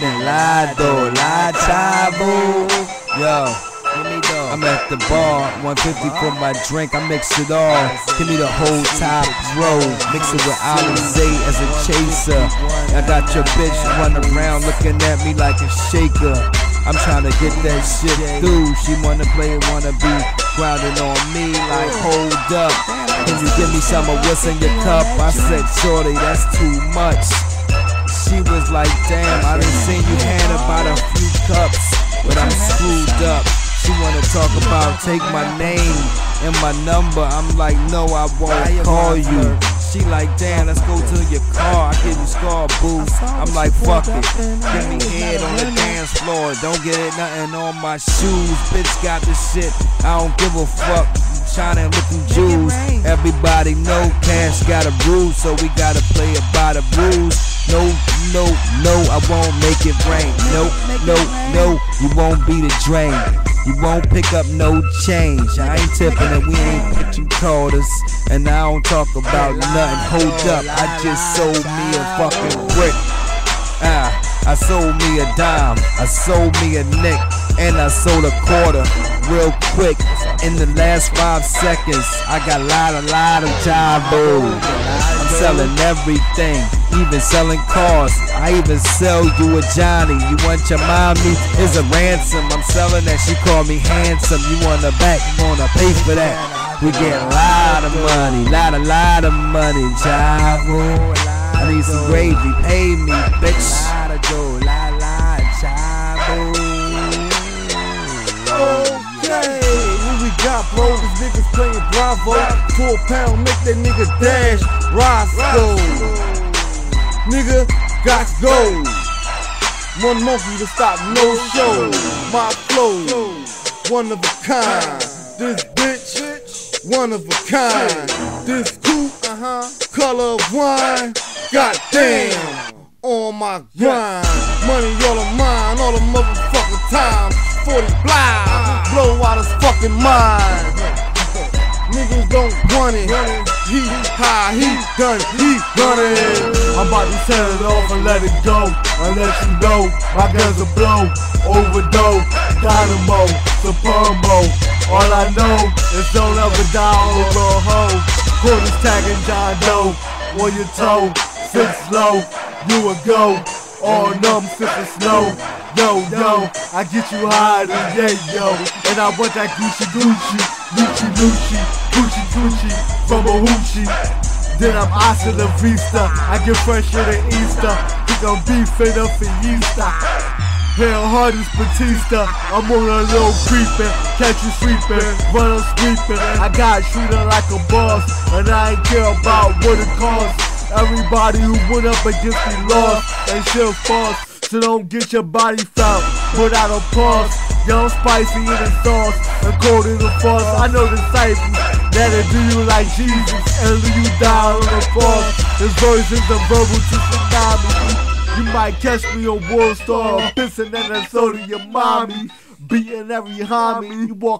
Lado, la chavo. Yo. I'm at the bar, 150 for my drink, I mix it all. Give me the whole top row, mix it with Alizé as a chaser. I got your bitch running around looking at me like a shaker. I'm trying to get that shit through. She wanna play, wanna be grounded on me like hold up. Can you give me some of what's in your cup? I said, shorty, that's too much. She was like, damn, I done seen you hand about a few cups, but I'm screwed up. She wanna talk about take my name and my number. I'm like, no, I won't call you. She like, damn, let's go to your car. I give you scar boost. I'm like, fuck it. Give me head on the dance floor. Don't get it nothing on my shoes. Bitch got the shit. I don't give a fuck. China them Jews. Everybody know cash got a rule, so we gotta play it by the rules. No, no, no, I won't make it rain. No, no, no, you won't be the drain. You won't pick up no change. I ain't tipping and we ain't put you quarters. And I don't talk about nothing. Hold up, I just sold me a fucking brick. Ah, I sold me a dime. I sold me a nick. And I sold a quarter real quick. In the last five seconds, I got a lot, a lot of job. I'm selling everything, even selling cars. I even sell you a Johnny. You want your mommy? Is a ransom. I'm selling that. She call me handsome. You want the back? You wanna pay for that? We get a lot of money, lot, a lot of money, Javo. I need some gravy. Pay me, bitch. La la, Javo. Okay, what we got, bro? These niggas playing Bravo. Four pound, make that nigga dash. Roscoe. Nigga, got go. One monkey to stop no show. My flow, one of a kind. This bitch, one of a kind. This coupe, uh-huh, color of wine. Goddamn, on my grind. Money all of mine, all the motherfucking time. 40 blind, blow out his fucking mind. Niggas don't want it. He high, he done, he it. I'm about to set it off and let it go. And let you know my guns are blow. Overdose, dynamo, superbo. All I know is don't ever die over a hoe. Quarters tagging John Doe on your toe. Sit slow, you a go. All numb, sipping snow. Yo, yo, I get you high yeah, yo. And I want that Gucci Gucci, Gucci Gucci, Gucci Gucci from a hoochie. Then I'm Asa the Vista. I get fresher than Easter. Think I'm beefing up for Easter. Hell hard as Batista. I'm on a little creepin', catch you sleeping, run up sweeping. I got shooter like a boss, and I ain't care about what it costs. Everybody who went up against me lost, they still false. So don't get your body felt out a pause. Young spicy in the sauce and cold in the sauce. I know the disciples that'll do you like Jesus and you down on the cross. His versions of verbal to tsunami. You might catch me on World Star, pissing in the soda your mommy, beating every homie. You walk